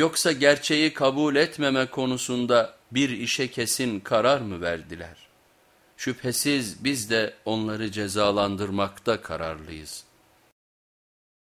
Yoksa gerçeği kabul etmeme konusunda bir işe kesin karar mı verdiler? Şüphesiz biz de onları cezalandırmakta kararlıyız.''